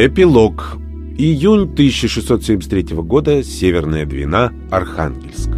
Эпилог. Июнь 1673 года. Северная Двина. Архангельск.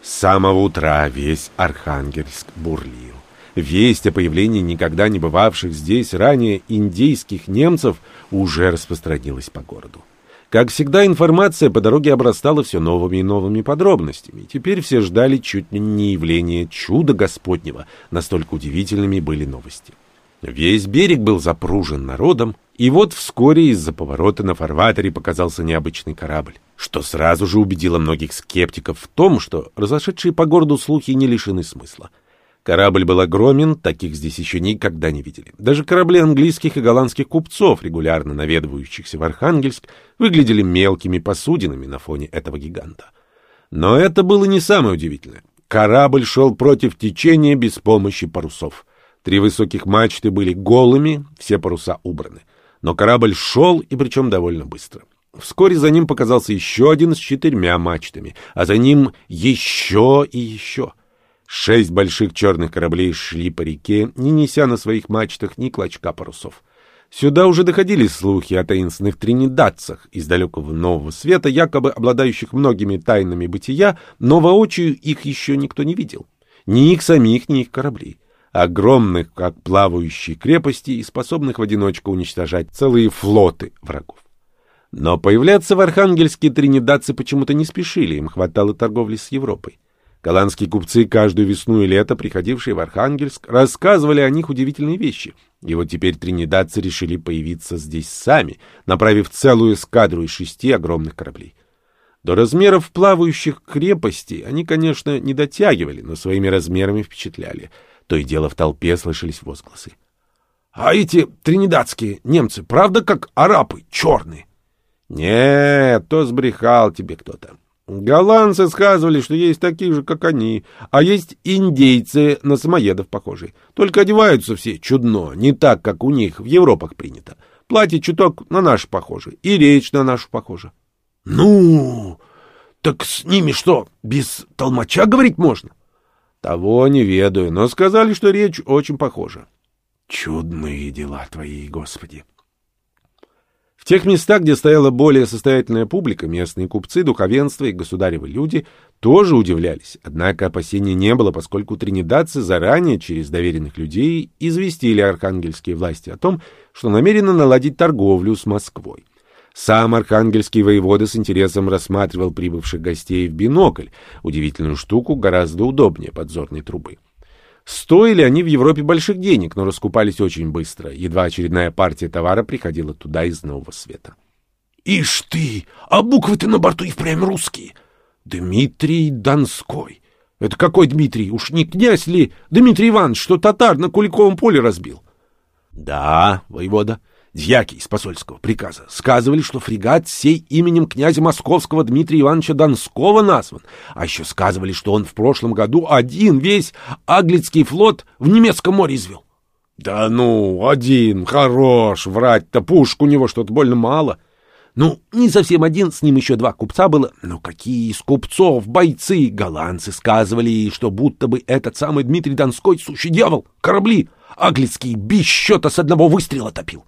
С самого утра весь Архангельск бурлил. Весть о появлении никогда не бывавших здесь ранее индейских немцев уже распространилась по городу. Как всегда, информация по дороге обрастала все новыми и новыми подробностями. Теперь все ждали чуть ли не явления чуда Господнего, настолько удивительными были новости. Весь берег был запружен народом, и вот вскоре из-за поворота на фарватере показался необычный корабль, что сразу же убедило многих скептиков в том, что разошедшие по городу слухи не лишены смысла. Корабль был огромен, таких здесь еще никогда не видели. Даже корабли английских и голландских купцов, регулярно наведывающихся в Архангельск, выглядели мелкими посудинами на фоне этого гиганта. Но это было не самое удивительное. Корабль шел против течения без помощи парусов. Три высоких мачты были голыми, все паруса убраны. Но корабль шел, и причем довольно быстро. Вскоре за ним показался еще один с четырьмя мачтами, а за ним еще и еще. Шесть больших черных кораблей шли по реке, не неся на своих мачтах ни клочка парусов. Сюда уже доходили слухи о таинственных тринидадцах из далекого Нового Света, якобы обладающих многими тайнами бытия, но воочию их еще никто не видел. Ни их самих, ни их кораблей. Огромных, как плавающие крепости, и способных в одиночку уничтожать целые флоты врагов. Но появляться в Архангельске тринидадцы почему-то не спешили, им хватало торговли с Европой. Голландские купцы, каждую весну и лето, приходившие в Архангельск, рассказывали о них удивительные вещи. И вот теперь тринидадцы решили появиться здесь сами, направив целую эскадру из шести огромных кораблей. До размеров плавающих крепостей они, конечно, не дотягивали, но своими размерами впечатляли. То и дело в толпе слышались возгласы. — А эти тринидадские немцы, правда, как арабы, черные? — Нет, то сбрехал тебе кто-то. Голландцы сказывали, что есть такие же, как они, а есть индейцы на самоедов похожие. Только одеваются все чудно, не так, как у них в Европах принято. Платье чуток на наш похоже, и речь на нашу похожа. — Ну, так с ними что, без толмача говорить можно? — Того не ведаю, но сказали, что речь очень похожа. — Чудные дела твои, Господи! — тех местах, где стояла более состоятельная публика, местные купцы, духовенство и государевы люди тоже удивлялись. Однако опасений не было, поскольку тринидадцы заранее через доверенных людей известили архангельские власти о том, что намерены наладить торговлю с Москвой. Сам архангельский воевода с интересом рассматривал прибывших гостей в бинокль, удивительную штуку гораздо удобнее подзорной трубы. Стоили они в Европе больших денег, но раскупались очень быстро. Едва очередная партия товара приходила туда из Нового Света. — Ишь ты! А буквы-то на борту и впрямь русские. Дмитрий Донской. Это какой Дмитрий? Уж не князь ли Дмитрий Иванович, что татар на Куликовом поле разбил? — Да, воевода. Дьяки из посольского приказа сказывали, что фрегат сей именем князя московского Дмитрия Ивановича Донского назван, а еще сказывали, что он в прошлом году один весь Аглицкий флот в немецком море извел. Да ну, один, хорош, врать-то пушку у него что-то больно мало. Ну, не совсем один, с ним еще два купца было. Но какие из купцов, бойцы, голландцы сказывали, что будто бы этот самый Дмитрий Донской сущий дьявол, корабли, Аглицкий без счета с одного выстрела топил.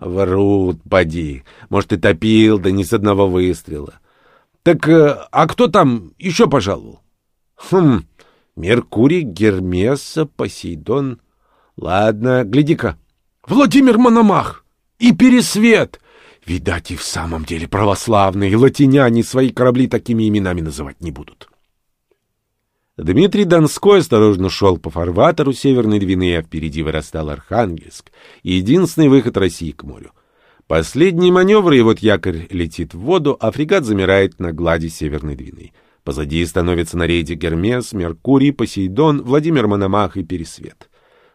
Врут, поди. Может, и топил, да не с одного выстрела. Так, э, а кто там еще пожаловал? Хм, Меркурий, Гермеса, Посейдон. Ладно, гляди-ка. Владимир Мономах и Пересвет. Видать, и в самом деле православные латиняне свои корабли такими именами называть не будут. Дмитрий Донской осторожно шел по фарватеру Северной Двины, а впереди вырастал Архангельск, единственный выход России к морю. Последний маневр, и вот якорь летит в воду, а фрегат замирает на глади Северной Двины. Позади становятся на рейде Гермес, Меркурий, Посейдон, Владимир Мономах и Пересвет.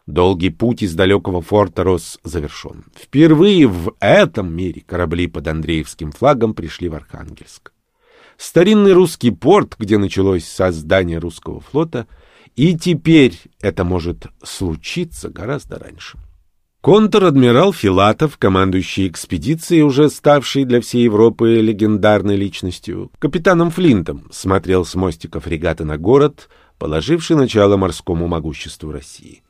Долгий путь из далекого форта Рос завершен. Впервые в этом мире корабли под Андреевским флагом пришли в Архангельск старинный русский порт, где началось создание русского флота, и теперь это может случиться гораздо раньше. Контр-адмирал Филатов, командующий экспедицией, уже ставший для всей Европы легендарной личностью, капитаном Флинтом, смотрел с мостика фрегата на город, положивший начало морскому могуществу России.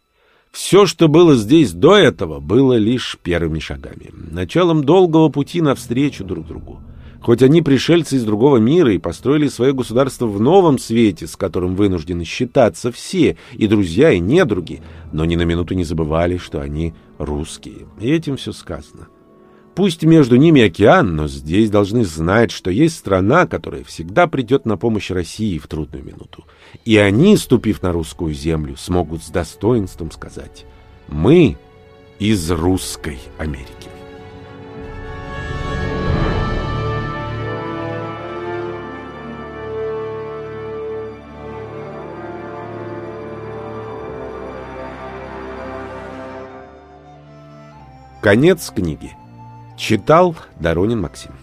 Все, что было здесь до этого, было лишь первыми шагами, началом долгого пути навстречу друг другу. Хоть они пришельцы из другого мира и построили свое государство в новом свете, с которым вынуждены считаться все, и друзья, и недруги, но ни на минуту не забывали, что они русские. И этим все сказано. Пусть между ними океан, но здесь должны знать, что есть страна, которая всегда придет на помощь России в трудную минуту. И они, ступив на русскую землю, смогут с достоинством сказать «Мы из русской Америки». Конец книги. Читал Доронин Максим.